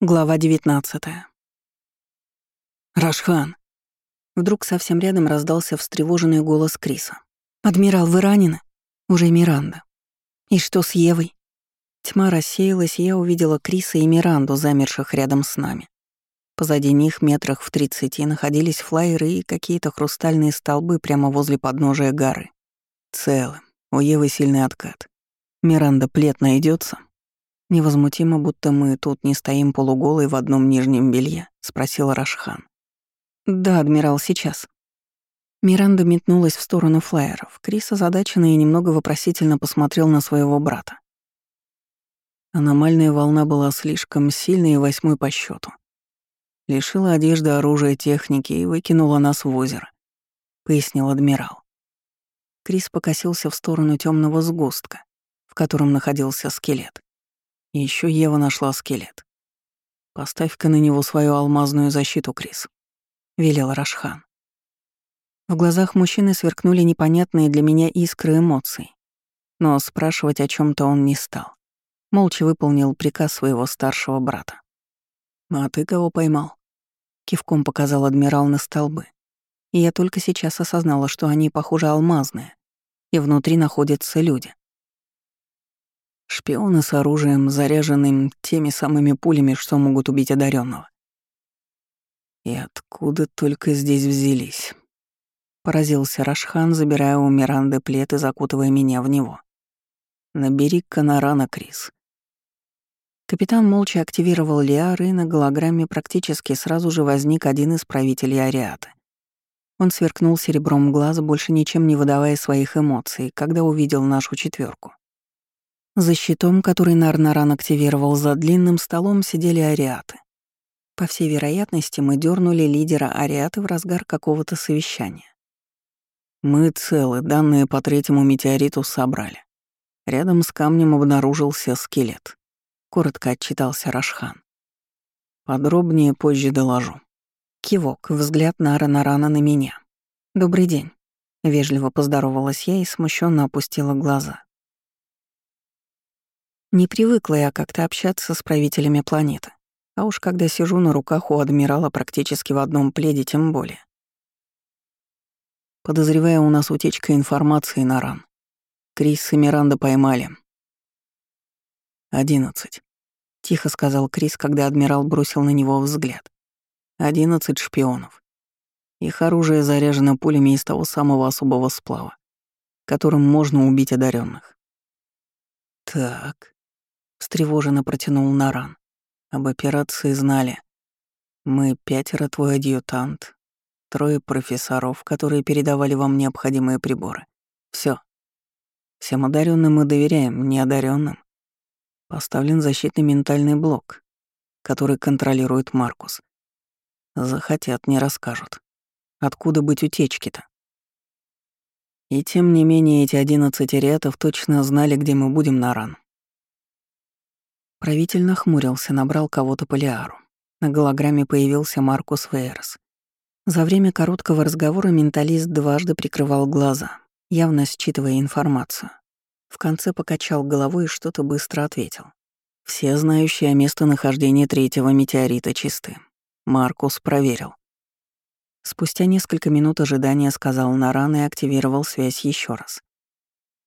Глава 19 «Рашхан!» Вдруг совсем рядом раздался встревоженный голос Криса. «Адмирал, вы ранены?» Уже Миранда. «И что с Евой?» Тьма рассеялась, и я увидела Криса и Миранду, замерших рядом с нами. Позади них, метрах в тридцати, находились флайеры и какие-то хрустальные столбы прямо возле подножия горы. Целым. У Евы сильный откат. Миранда, плед найдется. Невозмутимо, будто мы тут не стоим полуголой в одном нижнем белье, спросил Рашхан. Да, адмирал, сейчас. Миранда метнулась в сторону флайеров. Крис озадаченно и немного вопросительно посмотрел на своего брата. Аномальная волна была слишком сильной и восьмой по счету. Лишила одежды, оружия, техники и выкинула нас в озеро, пояснил адмирал. Крис покосился в сторону темного сгустка, в котором находился скелет. Еще Ева нашла скелет. «Поставь-ка на него свою алмазную защиту, Крис», — велел Рашхан. В глазах мужчины сверкнули непонятные для меня искры эмоций, но спрашивать о чем то он не стал. Молча выполнил приказ своего старшего брата. «А ты кого поймал?» Кивком показал адмирал на столбы. И я только сейчас осознала, что они, похоже, алмазные, и внутри находятся люди. Шпионы с оружием, заряженным теми самыми пулями, что могут убить одаренного. И откуда только здесь взялись? Поразился Рашхан, забирая у Миранды плед и закутывая меня в него. «Набери-ка на рано, Крис». Капитан молча активировал Лиар, и на голограмме практически сразу же возник один из правителей Ариаты. Он сверкнул серебром глаз, больше ничем не выдавая своих эмоций, когда увидел нашу четверку. За щитом, который Нарнаран активировал за длинным столом, сидели ариаты. По всей вероятности, мы дернули лидера ариаты в разгар какого-то совещания. Мы целы, данные по третьему метеориту собрали. Рядом с камнем обнаружился скелет. Коротко отчитался Рашхан. Подробнее позже доложу. Кивок, взгляд Нара Нарана на меня. «Добрый день». Вежливо поздоровалась я и смущенно опустила глаза. Не привыкла я как-то общаться с правителями планеты. А уж когда сижу на руках у адмирала практически в одном пледе, тем более. Подозревая, у нас утечка информации на ран. Крис и Миранда поймали. «Одиннадцать», — тихо сказал Крис, когда адмирал бросил на него взгляд. «Одиннадцать шпионов. Их оружие заряжено пулями из того самого особого сплава, которым можно убить одаренных. «Так», встревоженно протянул Наран. Об операции знали. Мы пятеро твой адъютант, трое профессоров, которые передавали вам необходимые приборы. Все. Всем одаренным мы доверяем, неодаренным. Поставлен защитный ментальный блок, который контролирует Маркус. Захотят, не расскажут. Откуда быть утечки-то? И тем не менее эти одиннадцать ариатов точно знали, где мы будем на ран. Правитель нахмурился, набрал кого-то по Лиару. На голограмме появился Маркус Вейерс. За время короткого разговора менталист дважды прикрывал глаза, явно считывая информацию. В конце покачал головой и что-то быстро ответил. Все знающие о местонахождении третьего метеорита чисты. Маркус проверил. Спустя несколько минут ожидания сказал Наран и активировал связь еще раз.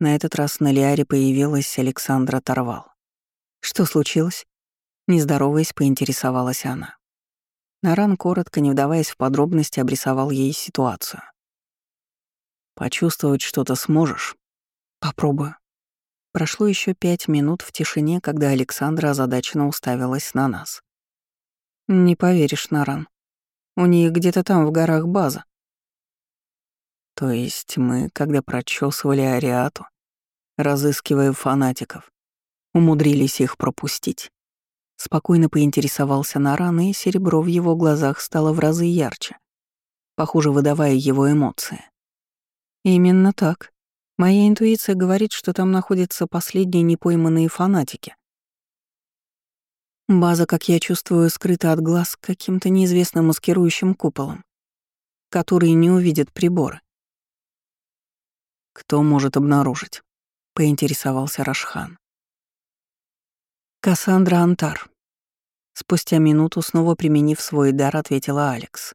На этот раз на Лиаре появилась Александра Торвал. «Что случилось?» Не здороваясь, поинтересовалась она. Наран, коротко, не вдаваясь в подробности, обрисовал ей ситуацию. «Почувствовать что-то сможешь?» «Попробую». Прошло еще пять минут в тишине, когда Александра озадаченно уставилась на нас. «Не поверишь, Наран. У них где-то там в горах база». То есть мы, когда прочесывали Ариату, разыскивая фанатиков, умудрились их пропустить. Спокойно поинтересовался Наран, и серебро в его глазах стало в разы ярче, похоже, выдавая его эмоции. Именно так. Моя интуиция говорит, что там находятся последние непойманные фанатики. База, как я чувствую, скрыта от глаз каким-то неизвестным маскирующим куполом, который не увидит приборы. «Кто может обнаружить?» — поинтересовался Рашхан. Кассандра Антар. Спустя минуту, снова применив свой дар, ответила Алекс.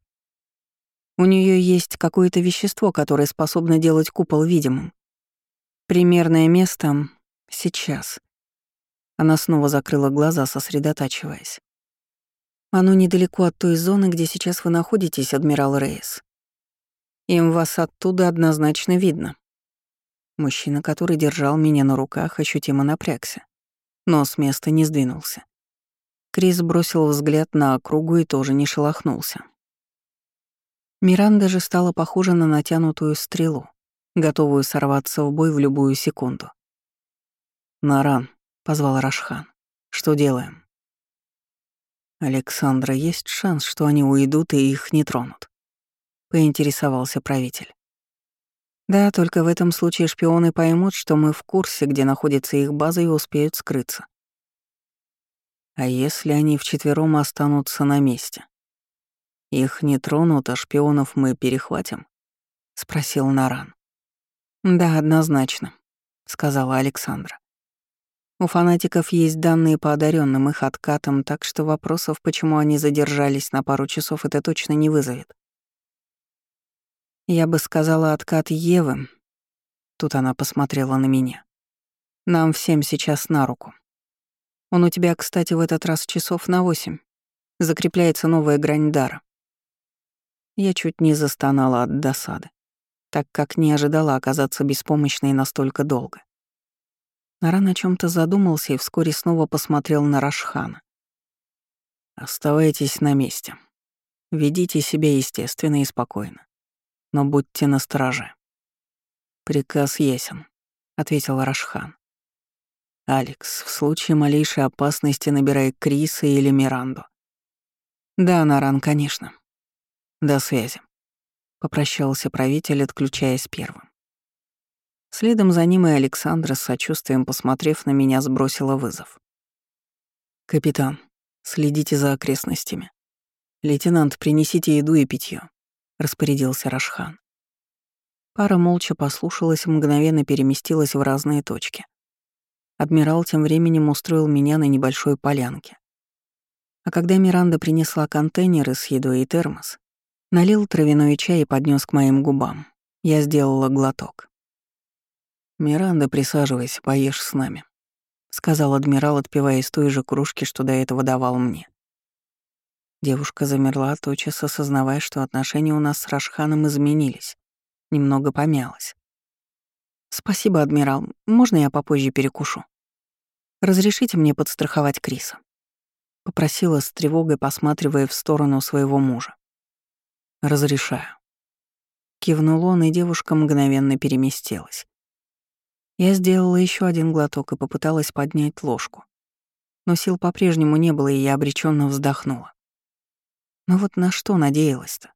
У нее есть какое-то вещество, которое способно делать купол видимым. Примерное место сейчас. Она снова закрыла глаза, сосредотачиваясь. Оно недалеко от той зоны, где сейчас вы находитесь, адмирал Рейс. Им вас оттуда однозначно видно. Мужчина, который держал меня на руках, ощутимо напрягся, но с места не сдвинулся. Крис бросил взгляд на округу и тоже не шелохнулся. Миранда же стала похожа на натянутую стрелу, готовую сорваться в бой в любую секунду. «Наран», — позвал Рашхан, — «что делаем?» «Александра, есть шанс, что они уйдут и их не тронут?» — поинтересовался правитель. «Да, только в этом случае шпионы поймут, что мы в курсе, где находится их база, и успеют скрыться. А если они вчетвером останутся на месте? Их не тронут, а шпионов мы перехватим?» — спросил Наран. «Да, однозначно», — сказала Александра. У фанатиков есть данные по одаренным их откатам, так что вопросов, почему они задержались на пару часов, это точно не вызовет. Я бы сказала откат Евы. Тут она посмотрела на меня. Нам всем сейчас на руку. Он у тебя, кстати, в этот раз часов на восемь. Закрепляется новая грань дара. Я чуть не застонала от досады, так как не ожидала оказаться беспомощной настолько долго. Наран о чем то задумался и вскоре снова посмотрел на Рашхана. «Оставайтесь на месте. Ведите себя естественно и спокойно. Но будьте настороже». «Приказ ясен», — ответил Рашхан. «Алекс, в случае малейшей опасности набирай Криса или Миранду». «Да, Наран, конечно». «До связи», — попрощался правитель, отключаясь первым. Следом за ним и Александра, с сочувствием посмотрев на меня, сбросила вызов. «Капитан, следите за окрестностями. Лейтенант, принесите еду и питье, распорядился Рашхан. Пара молча послушалась, мгновенно переместилась в разные точки. Адмирал тем временем устроил меня на небольшой полянке. А когда Миранда принесла контейнеры с едой и термос, налил травяной чай и поднес к моим губам. Я сделала глоток. «Миранда, присаживайся, поешь с нами», — сказал адмирал, отпивая из той же кружки, что до этого давал мне. Девушка замерла, тотчас осознавая, что отношения у нас с Рашханом изменились. Немного помялась. «Спасибо, адмирал. Можно я попозже перекушу? Разрешите мне подстраховать Криса?» Попросила с тревогой, посматривая в сторону своего мужа. «Разрешаю». Кивнул он, и девушка мгновенно переместилась. Я сделала еще один глоток и попыталась поднять ложку. Но сил по-прежнему не было, и я обреченно вздохнула. Но вот на что надеялась-то?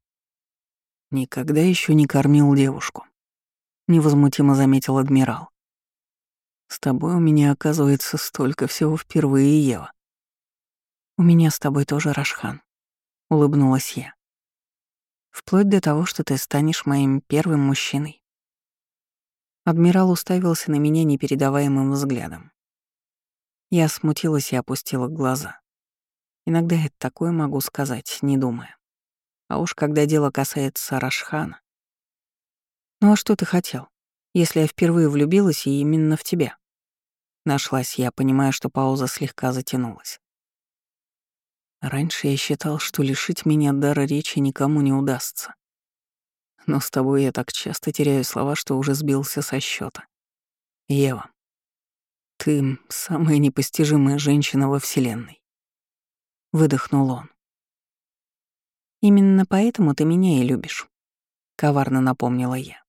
Никогда еще не кормил девушку. Невозмутимо заметил адмирал. С тобой у меня оказывается столько всего впервые, Ева. У меня с тобой тоже Рашхан. Улыбнулась я. Вплоть до того, что ты станешь моим первым мужчиной. Адмирал уставился на меня непередаваемым взглядом. Я смутилась и опустила глаза. Иногда я такое могу сказать, не думая. А уж когда дело касается Рашхана. «Ну а что ты хотел, если я впервые влюбилась и именно в тебя?» Нашлась я, понимая, что пауза слегка затянулась. Раньше я считал, что лишить меня дара речи никому не удастся. Но с тобой я так часто теряю слова, что уже сбился со счета. Ева, ты самая непостижимая женщина во Вселенной. Выдохнул он. Именно поэтому ты меня и любишь. Коварно напомнила я.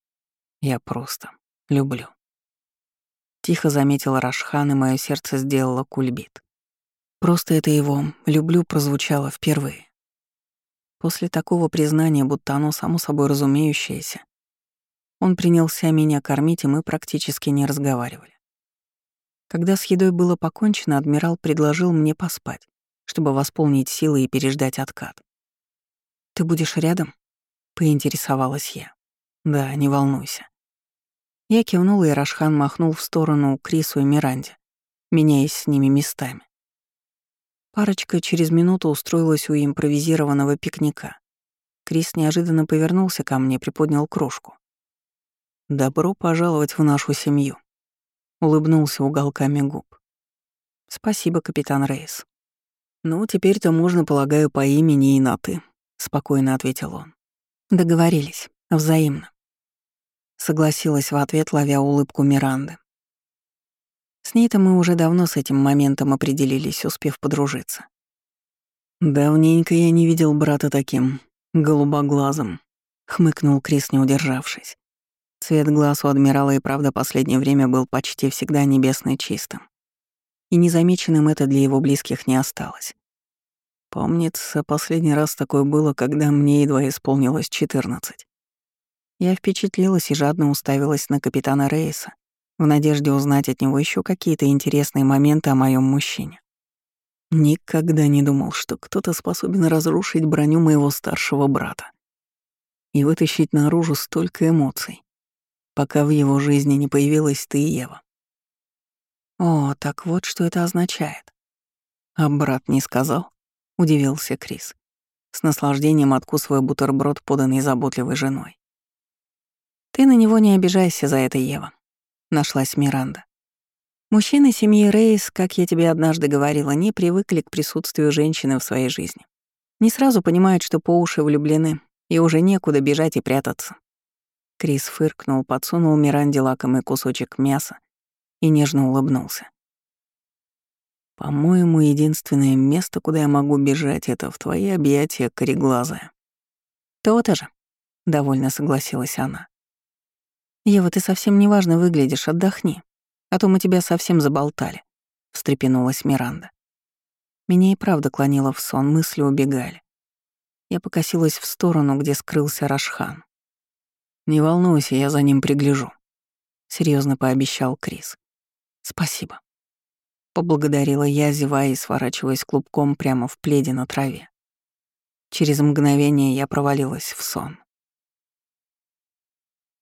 Я просто люблю. Тихо заметила Рашхан, и мое сердце сделало кульбит. Просто это его «люблю» прозвучало впервые. После такого признания, будто оно само собой разумеющееся, он принялся меня кормить, и мы практически не разговаривали. Когда с едой было покончено, адмирал предложил мне поспать, чтобы восполнить силы и переждать откат. «Ты будешь рядом?» — поинтересовалась я. «Да, не волнуйся». Я кивнула, и Рашхан махнул в сторону Крису и Миранде, меняясь с ними местами. Парочка через минуту устроилась у импровизированного пикника. Крис неожиданно повернулся ко мне, приподнял кружку. «Добро пожаловать в нашу семью», — улыбнулся уголками губ. «Спасибо, капитан Рейс». «Ну, теперь-то можно, полагаю, по имени и на «ты», — спокойно ответил он. «Договорились. Взаимно». Согласилась в ответ, ловя улыбку Миранды. С ней-то мы уже давно с этим моментом определились, успев подружиться. «Давненько я не видел брата таким, голубоглазым», — хмыкнул Крис, не удержавшись. Цвет глаз у адмирала и правда последнее время был почти всегда небесно чистым. И незамеченным это для его близких не осталось. Помнится, последний раз такое было, когда мне едва исполнилось 14. Я впечатлилась и жадно уставилась на капитана Рейса, в надежде узнать от него еще какие-то интересные моменты о моем мужчине. Никогда не думал, что кто-то способен разрушить броню моего старшего брата и вытащить наружу столько эмоций, пока в его жизни не появилась ты Ева. О, так вот что это означает. А брат не сказал? Удивился Крис, с наслаждением откусывая бутерброд, поданный заботливой женой. Ты на него не обижайся за это, Ева. Нашлась Миранда. Мужчины семьи Рейс, как я тебе однажды говорила, не привыкли к присутствию женщины в своей жизни. Не сразу понимают, что по уши влюблены, и уже некуда бежать и прятаться. Крис фыркнул, подсунул Миранде лакомый кусочек мяса и нежно улыбнулся. «По-моему, единственное место, куда я могу бежать, это в твои объятия, кореглазая». «То-то же», — довольно согласилась она. «Ева, ты совсем неважно выглядишь, отдохни а то мы тебя совсем заболтали», — встрепенулась Миранда. Меня и правда клонило в сон, мысли убегали. Я покосилась в сторону, где скрылся Рашхан. «Не волнуйся, я за ним пригляжу», — серьезно пообещал Крис. «Спасибо». Поблагодарила я, зевая и сворачиваясь клубком прямо в пледе на траве. Через мгновение я провалилась в сон.